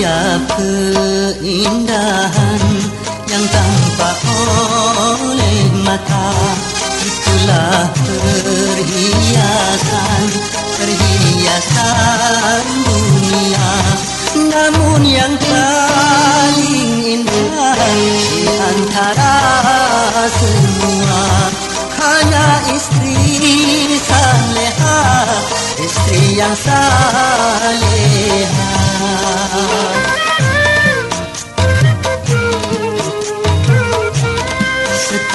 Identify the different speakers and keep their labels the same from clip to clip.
Speaker 1: setiap keindahan yang tampak oleh mata? Itulah perhiasan perhiasan dunia. Namun yang paling indah di antara semua hanya istri saleha istri yang saleha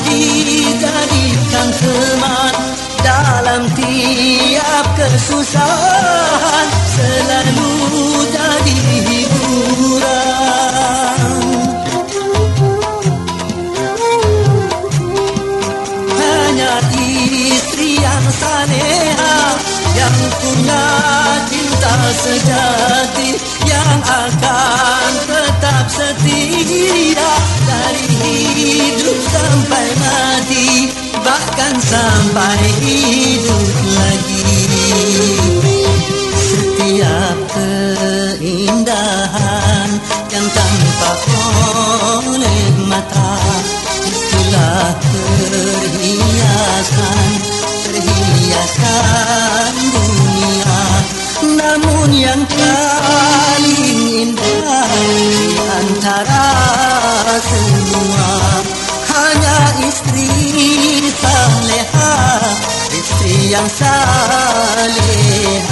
Speaker 1: dijadikan teman dalam tiap kesusahan. Selalu jadi hiburan. Hanya istri yang saneha yang punya cinta sejati yang akan tetap setia sampai hidup lagi. Setiap keindahan yang tampak oleh mata itulah perhiasan perhiasan dunia. Namun yang paling indah di antara yang saleha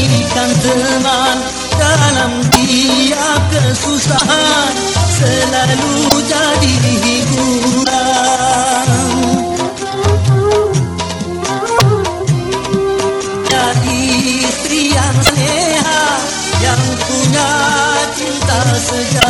Speaker 1: inginkan teman dalam dia kesusahan selalu jadi hiburan. Jadi istri yang saleha yang punya cinta sejati.